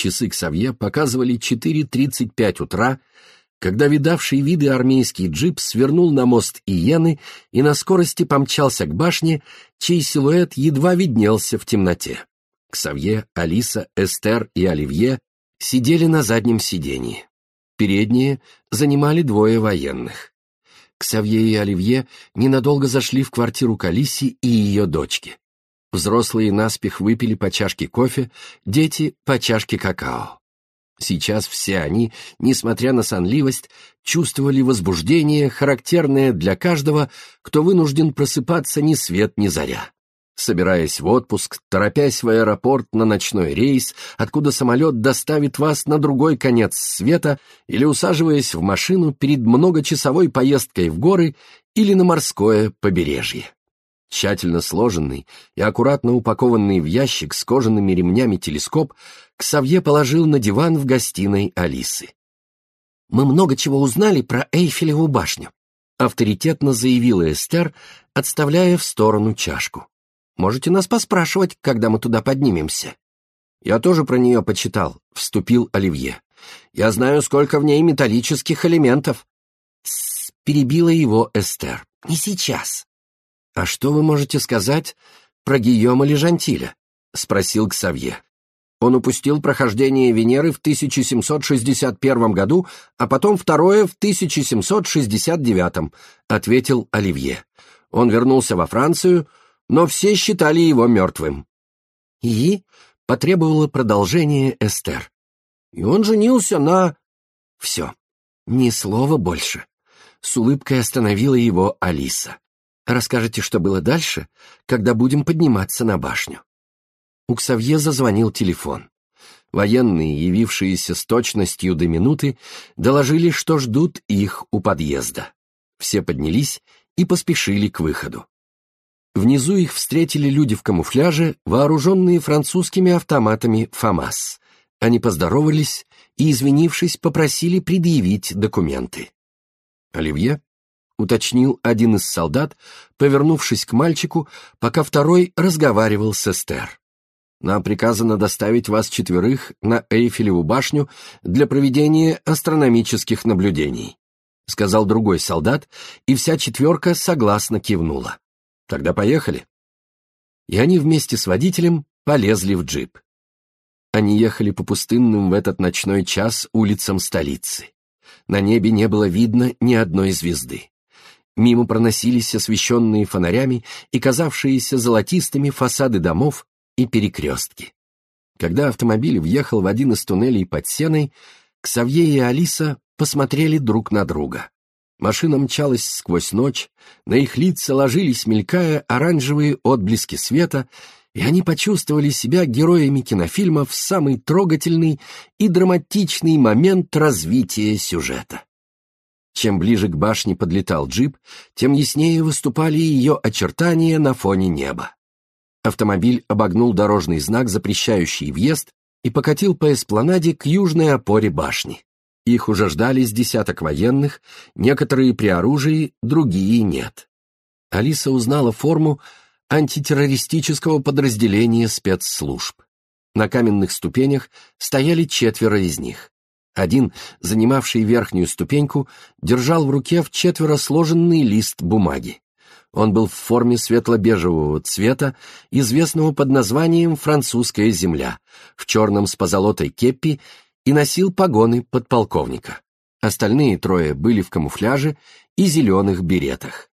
Часы Ксавье показывали 4.35 утра, когда видавший виды армейский джип свернул на мост Иены и на скорости помчался к башне, чей силуэт едва виднелся в темноте. Ксавье, Алиса, Эстер и Оливье сидели на заднем сидении. Передние занимали двое военных. Ксавье и Оливье ненадолго зашли в квартиру Калиси и ее дочки. Взрослые наспех выпили по чашке кофе, дети — по чашке какао. Сейчас все они, несмотря на сонливость, чувствовали возбуждение, характерное для каждого, кто вынужден просыпаться ни свет ни заря. Собираясь в отпуск, торопясь в аэропорт на ночной рейс, откуда самолет доставит вас на другой конец света, или усаживаясь в машину перед многочасовой поездкой в горы или на морское побережье. Тщательно сложенный и аккуратно упакованный в ящик с кожаными ремнями телескоп Ксавье положил на диван в гостиной Алисы. «Мы много чего узнали про Эйфелеву башню», авторитетно заявила Эстер, отставляя в сторону чашку. «Можете нас поспрашивать, когда мы туда поднимемся». «Я тоже про нее почитал», — вступил Оливье. «Я знаю, сколько в ней металлических элементов». «Тссс», — перебила его Эстер. «Не сейчас». «А что вы можете сказать про Гийома Лежантиля?» — спросил Ксавье. Он упустил прохождение Венеры в 1761 году, а потом второе в 1769, ответил Оливье. Он вернулся во Францию, но все считали его мертвым. И потребовало продолжение Эстер. И он женился на... Все, ни слова больше. С улыбкой остановила его Алиса. Расскажете, что было дальше, когда будем подниматься на башню. У Ксавье зазвонил телефон. Военные, явившиеся с точностью до минуты, доложили, что ждут их у подъезда. Все поднялись и поспешили к выходу. Внизу их встретили люди в камуфляже, вооруженные французскими автоматами ФАМАС. Они поздоровались и, извинившись, попросили предъявить документы. Оливье уточнил один из солдат, повернувшись к мальчику, пока второй разговаривал с Эстер. Нам приказано доставить вас четверых на Эйфелеву башню для проведения астрономических наблюдений», — сказал другой солдат, и вся четверка согласно кивнула. «Тогда поехали». И они вместе с водителем полезли в джип. Они ехали по пустынным в этот ночной час улицам столицы. На небе не было видно ни одной звезды. Мимо проносились освещенные фонарями и казавшиеся золотистыми фасады домов и перекрестки. Когда автомобиль въехал в один из туннелей под сеной, Ксавье и Алиса посмотрели друг на друга. Машина мчалась сквозь ночь, на их лица ложились, мелькая, оранжевые отблески света, и они почувствовали себя героями кинофильма в самый трогательный и драматичный момент развития сюжета. Чем ближе к башне подлетал джип, тем яснее выступали ее очертания на фоне неба. Автомобиль обогнул дорожный знак, запрещающий въезд, и покатил по эспланаде к южной опоре башни. Их уже ждали с десяток военных, некоторые при оружии, другие нет. Алиса узнала форму антитеррористического подразделения спецслужб. На каменных ступенях стояли четверо из них. Один, занимавший верхнюю ступеньку, держал в руке в четверо сложенный лист бумаги. Он был в форме светло-бежевого цвета, известного под названием «Французская земля», в черном с позолотой кеппи и носил погоны подполковника. Остальные трое были в камуфляже и зеленых беретах.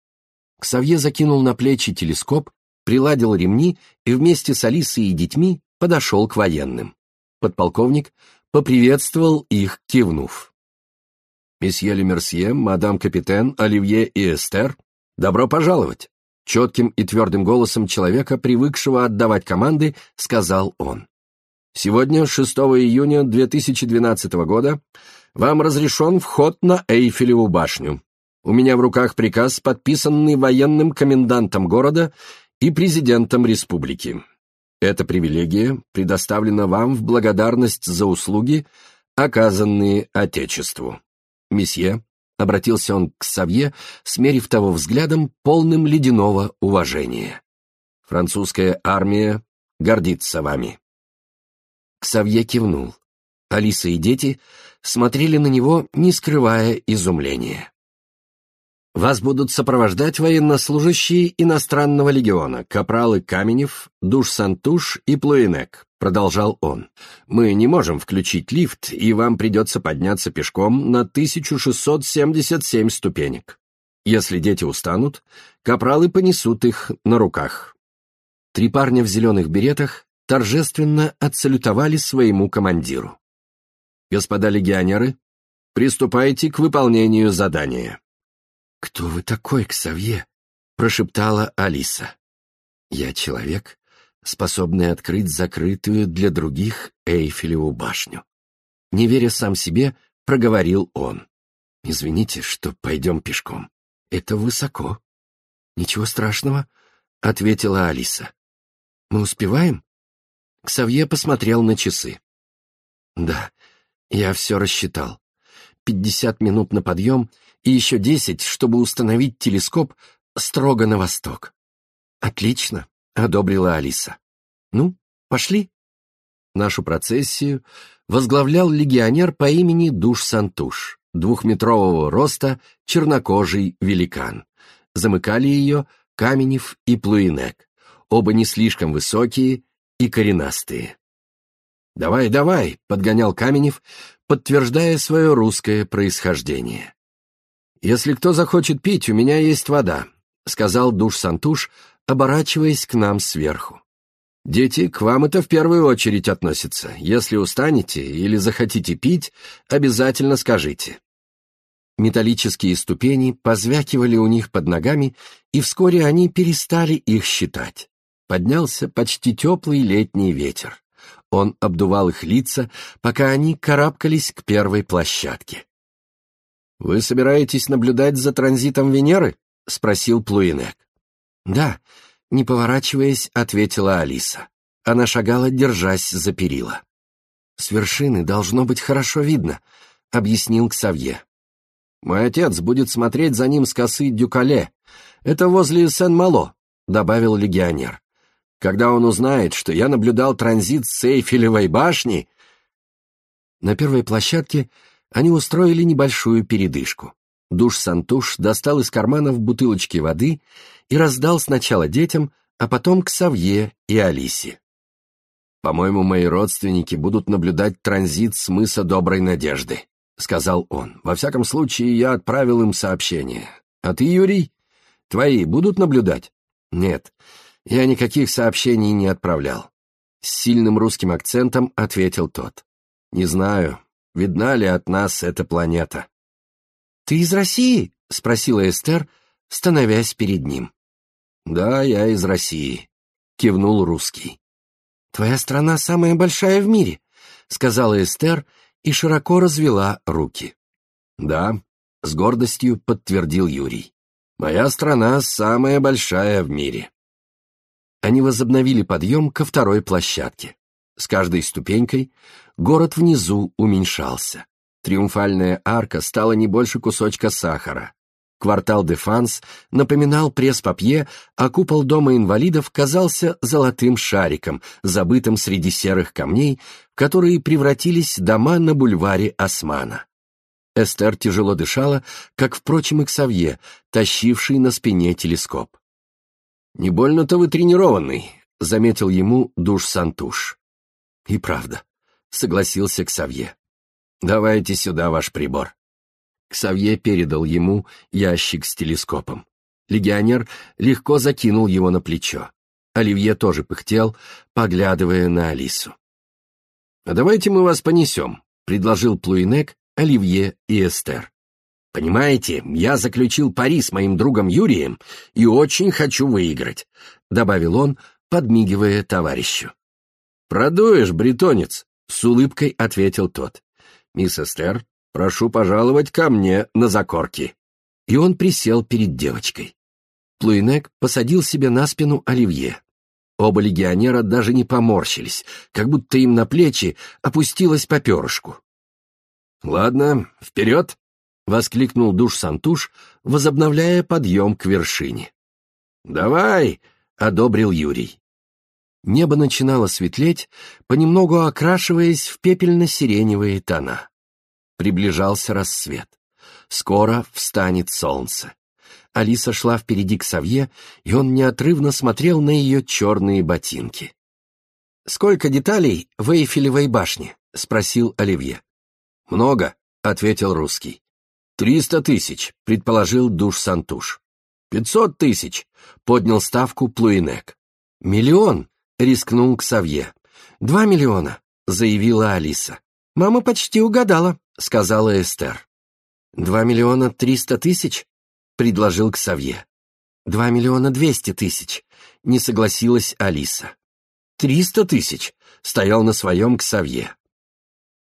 Ксавье закинул на плечи телескоп, приладил ремни и вместе с Алисой и детьми подошел к военным. Подполковник поприветствовал их, кивнув. «Месье Лемерсье, мадам Капитен, Оливье и Эстер, «Добро пожаловать!» Четким и твердым голосом человека, привыкшего отдавать команды, сказал он. «Сегодня, 6 июня 2012 года, вам разрешен вход на Эйфелеву башню. У меня в руках приказ, подписанный военным комендантом города и президентом республики. Эта привилегия предоставлена вам в благодарность за услуги, оказанные Отечеству. Месье, — обратился он к Савье, смерив того взглядом, полным ледяного уважения. «Французская армия гордится вами». Ксавье кивнул. Алиса и дети смотрели на него, не скрывая изумления. Вас будут сопровождать военнослужащие иностранного легиона, капралы Каменев, Душ-Сантуш и Плуинек, продолжал он. Мы не можем включить лифт, и вам придется подняться пешком на 1677 ступенек. Если дети устанут, капралы понесут их на руках. Три парня в зеленых беретах торжественно отсалютовали своему командиру. «Господа легионеры, приступайте к выполнению задания». «Кто вы такой, Ксавье?» — прошептала Алиса. «Я человек, способный открыть закрытую для других Эйфелеву башню». Не веря сам себе, проговорил он. «Извините, что пойдем пешком. Это высоко». «Ничего страшного», — ответила Алиса. «Мы успеваем?» Ксавье посмотрел на часы. «Да, я все рассчитал. Пятьдесят минут на подъем и еще десять, чтобы установить телескоп строго на восток. «Отлично», — одобрила Алиса. «Ну, пошли». Нашу процессию возглавлял легионер по имени Душ-Сантуш, двухметрового роста, чернокожий великан. Замыкали ее Каменев и Плуинек, оба не слишком высокие и коренастые. «Давай, давай!» — подгонял Каменев, подтверждая свое русское происхождение. «Если кто захочет пить, у меня есть вода», — сказал Душ-Сантуш, оборачиваясь к нам сверху. «Дети, к вам это в первую очередь относится. Если устанете или захотите пить, обязательно скажите». Металлические ступени позвякивали у них под ногами, и вскоре они перестали их считать. Поднялся почти теплый летний ветер. Он обдувал их лица, пока они карабкались к первой площадке. «Вы собираетесь наблюдать за транзитом Венеры?» — спросил Плуинек. «Да», — не поворачиваясь, ответила Алиса. Она шагала, держась за перила. «С вершины должно быть хорошо видно», — объяснил Ксавье. «Мой отец будет смотреть за ним с косы Дюкале. Это возле Сен-Мало», — добавил легионер. «Когда он узнает, что я наблюдал транзит с Эйфелевой башни...» На первой площадке они устроили небольшую передышку. Душ-Сантуш достал из карманов бутылочки воды и раздал сначала детям, а потом к Савье и Алисе. «По-моему, мои родственники будут наблюдать транзит с мыса Доброй Надежды», — сказал он. «Во всяком случае, я отправил им сообщение. А ты, Юрий, твои будут наблюдать?» «Нет, я никаких сообщений не отправлял». С сильным русским акцентом ответил тот. «Не знаю, видна ли от нас эта планета. «Ты из России?» — спросила Эстер, становясь перед ним. «Да, я из России», — кивнул русский. «Твоя страна самая большая в мире», — сказала Эстер и широко развела руки. «Да», — с гордостью подтвердил Юрий. «Моя страна самая большая в мире». Они возобновили подъем ко второй площадке. С каждой ступенькой город внизу уменьшался. Триумфальная арка стала не больше кусочка сахара. Квартал де Фанс напоминал пресс-папье, а купол дома инвалидов казался золотым шариком, забытым среди серых камней, в которые превратились дома на бульваре Османа. Эстер тяжело дышала, как, впрочем, и Ксавье, тащивший на спине телескоп. «Не больно-то вы тренированный», — заметил ему душ Сантуш. «И правда», — согласился Ксавье. «Давайте сюда ваш прибор». Ксавье передал ему ящик с телескопом. Легионер легко закинул его на плечо. Оливье тоже пыхтел, поглядывая на Алису. «А давайте мы вас понесем», — предложил Плуинек, Оливье и Эстер. «Понимаете, я заключил пари с моим другом Юрием и очень хочу выиграть», — добавил он, подмигивая товарищу. «Продуешь, бретонец», — с улыбкой ответил тот. «Мисс Эстер, прошу пожаловать ко мне на закорки». И он присел перед девочкой. Плуинек посадил себе на спину Оливье. Оба легионера даже не поморщились, как будто им на плечи опустилась по перышку. «Ладно, вперед!» — воскликнул душ Сантуш, возобновляя подъем к вершине. «Давай!» — одобрил Юрий. Небо начинало светлеть, понемногу окрашиваясь в пепельно-сиреневые тона. Приближался рассвет. Скоро встанет солнце. Алиса шла впереди к Савье, и он неотрывно смотрел на ее черные ботинки. «Сколько деталей в Эйфелевой башне?» — спросил Оливье. «Много», — ответил русский. «Триста тысяч», — предположил Душ Сантуш. «Пятьсот тысяч», — поднял ставку Плуинек. «Миллион», — рискнул Ксавье. «Два миллиона», — заявила Алиса. «Мама почти угадала», — сказала Эстер. «Два миллиона триста тысяч?» — предложил Ксавье. «Два миллиона двести тысяч», — не согласилась Алиса. «Триста тысяч», — стоял на своем Ксавье.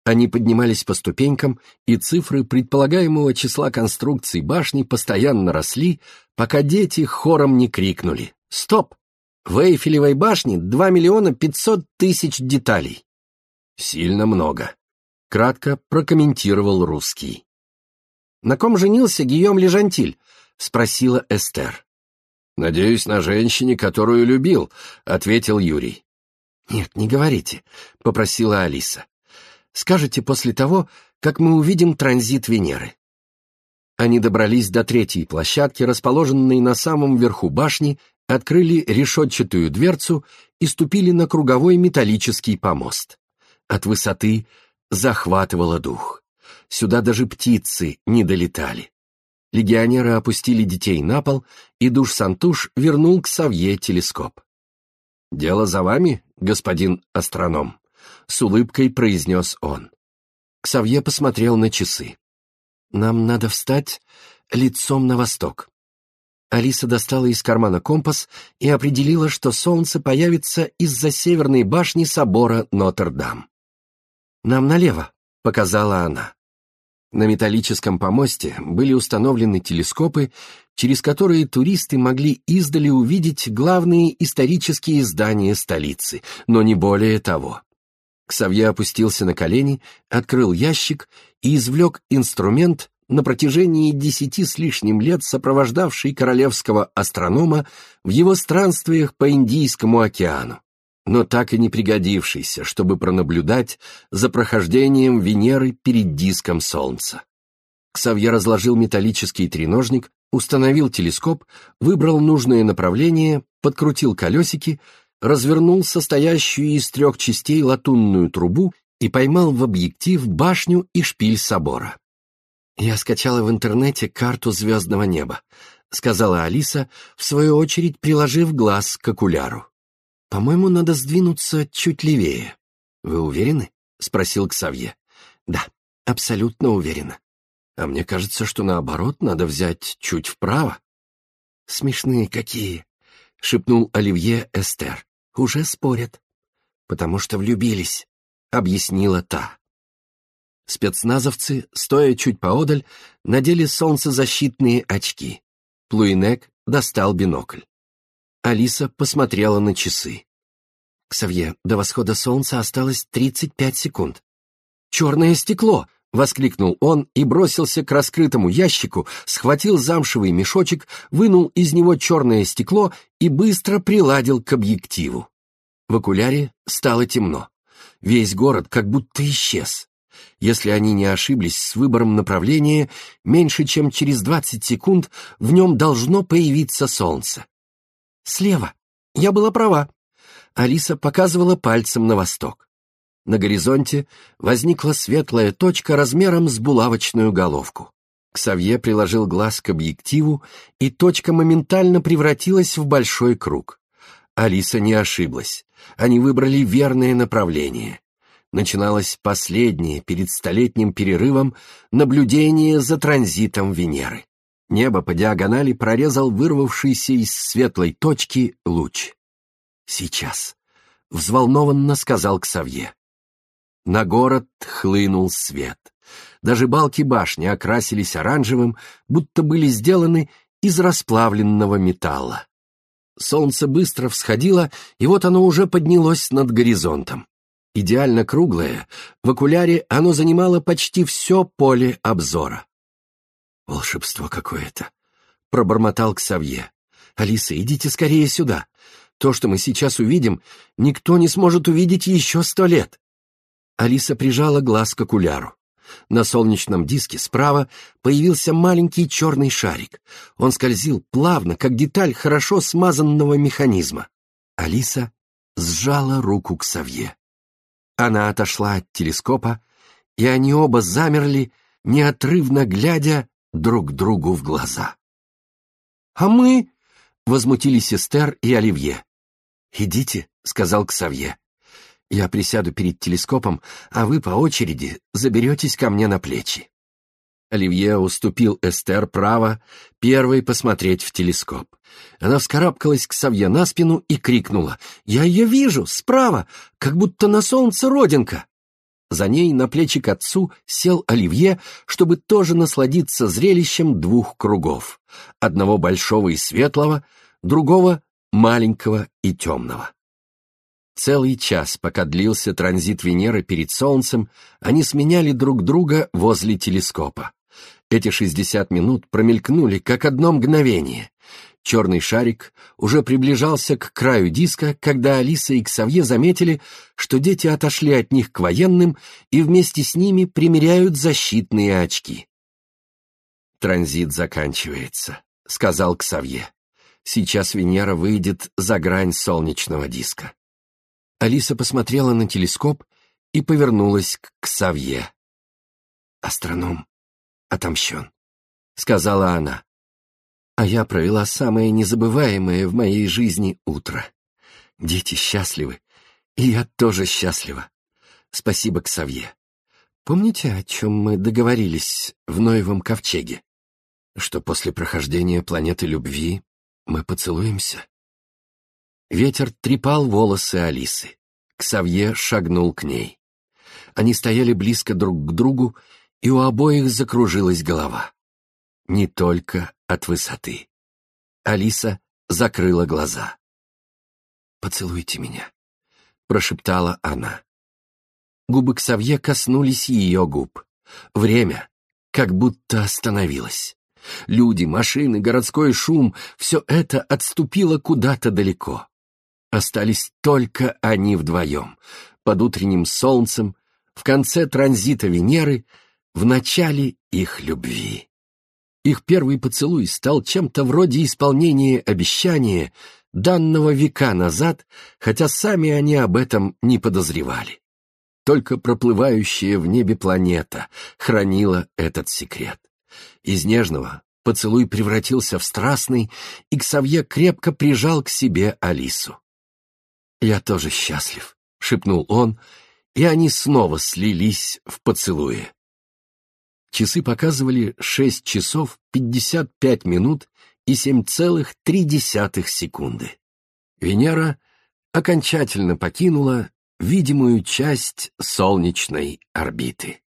Они поднимались по ступенькам, и цифры предполагаемого числа конструкций башни постоянно росли, пока дети хором не крикнули «Стоп! В Эйфелевой башне 2 миллиона 500 тысяч деталей!» «Сильно много», — кратко прокомментировал русский. «На ком женился Гийом Лежантиль?» — спросила Эстер. «Надеюсь, на женщине, которую любил», — ответил Юрий. «Нет, не говорите», — попросила Алиса. Скажете после того, как мы увидим транзит Венеры. Они добрались до третьей площадки, расположенной на самом верху башни, открыли решетчатую дверцу и ступили на круговой металлический помост. От высоты захватывало дух. Сюда даже птицы не долетали. Легионеры опустили детей на пол, и душ-сантуш вернул к Савье телескоп. «Дело за вами, господин астроном», — с улыбкой произнес он. Ксавье посмотрел на часы. «Нам надо встать лицом на восток». Алиса достала из кармана компас и определила, что солнце появится из-за северной башни собора Нотр-Дам. «Нам налево», — показала она. На металлическом помосте были установлены телескопы, через которые туристы могли издали увидеть главные исторические здания столицы, но не более того. Ксавье опустился на колени, открыл ящик и извлек инструмент, на протяжении десяти с лишним лет сопровождавший королевского астронома в его странствиях по Индийскому океану, но так и не пригодившийся, чтобы пронаблюдать за прохождением Венеры перед диском Солнца. Ксавье разложил металлический треножник, установил телескоп, выбрал нужное направление, подкрутил колесики, развернул состоящую из трех частей латунную трубу и поймал в объектив башню и шпиль собора. «Я скачала в интернете карту звездного неба», — сказала Алиса, в свою очередь приложив глаз к окуляру. «По-моему, надо сдвинуться чуть левее». «Вы уверены?» — спросил Ксавье. «Да, абсолютно уверена. А мне кажется, что наоборот, надо взять чуть вправо». «Смешные какие!» — шепнул Оливье Эстер уже спорят. Потому что влюбились, объяснила та. Спецназовцы, стоя чуть поодаль, надели солнцезащитные очки. Плуинек достал бинокль. Алиса посмотрела на часы. «Ксавье, до восхода солнца осталось 35 секунд». «Черное стекло!» — воскликнул он и бросился к раскрытому ящику, схватил замшевый мешочек, вынул из него черное стекло и быстро приладил к объективу. В окуляре стало темно. Весь город как будто исчез. Если они не ошиблись с выбором направления, меньше чем через 20 секунд в нем должно появиться солнце. «Слева! Я была права!» Алиса показывала пальцем на восток. На горизонте возникла светлая точка размером с булавочную головку. Ксавье приложил глаз к объективу, и точка моментально превратилась в большой круг. Алиса не ошиблась. Они выбрали верное направление. Начиналось последнее перед столетним перерывом наблюдение за транзитом Венеры. Небо по диагонали прорезал вырвавшийся из светлой точки луч. «Сейчас», — взволнованно сказал Ксавье. На город хлынул свет. Даже балки башни окрасились оранжевым, будто были сделаны из расплавленного металла. Солнце быстро всходило, и вот оно уже поднялось над горизонтом. Идеально круглое, в окуляре оно занимало почти все поле обзора. «Волшебство какое-то», — пробормотал Ксавье. «Алиса, идите скорее сюда. То, что мы сейчас увидим, никто не сможет увидеть еще сто лет. Алиса прижала глаз к окуляру. На солнечном диске справа появился маленький черный шарик. Он скользил плавно, как деталь хорошо смазанного механизма. Алиса сжала руку к Савье. Она отошла от телескопа, и они оба замерли, неотрывно глядя друг другу в глаза. «А мы?» — возмутились Эстер и Оливье. «Идите», — сказал Ксавье. «Я присяду перед телескопом, а вы по очереди заберетесь ко мне на плечи». Оливье уступил Эстер право первой посмотреть в телескоп. Она вскарабкалась к Савье на спину и крикнула. «Я ее вижу, справа, как будто на солнце родинка!» За ней на плечи к отцу сел Оливье, чтобы тоже насладиться зрелищем двух кругов. Одного большого и светлого, другого маленького и темного. Целый час, пока длился транзит Венеры перед Солнцем, они сменяли друг друга возле телескопа. Эти шестьдесят минут промелькнули, как одно мгновение. Черный шарик уже приближался к краю диска, когда Алиса и Ксавье заметили, что дети отошли от них к военным и вместе с ними примеряют защитные очки. «Транзит заканчивается», — сказал Ксавье. «Сейчас Венера выйдет за грань солнечного диска». Алиса посмотрела на телескоп и повернулась к Ксавье. «Астроном отомщен», — сказала она. А я провела самое незабываемое в моей жизни утро. Дети счастливы, и я тоже счастлива. Спасибо, Ксавье. Помните, о чем мы договорились в Ноевом ковчеге? Что после прохождения планеты любви мы поцелуемся? Ветер трепал волосы Алисы. Ксавье шагнул к ней. Они стояли близко друг к другу, и у обоих закружилась голова. Не только от высоты. Алиса закрыла глаза. «Поцелуйте меня», — прошептала она. Губы Ксавье коснулись ее губ. Время как будто остановилось. Люди, машины, городской шум — все это отступило куда-то далеко. Остались только они вдвоем, под утренним солнцем, в конце транзита Венеры, в начале их любви. Их первый поцелуй стал чем-то вроде исполнения обещания, данного века назад, хотя сами они об этом не подозревали. Только проплывающая в небе планета хранила этот секрет. Из нежного поцелуй превратился в страстный, и Ксавье крепко прижал к себе Алису. «Я тоже счастлив», — шепнул он, и они снова слились в поцелуе. Часы показывали 6 часов 55 минут и 7,3 секунды. Венера окончательно покинула видимую часть солнечной орбиты.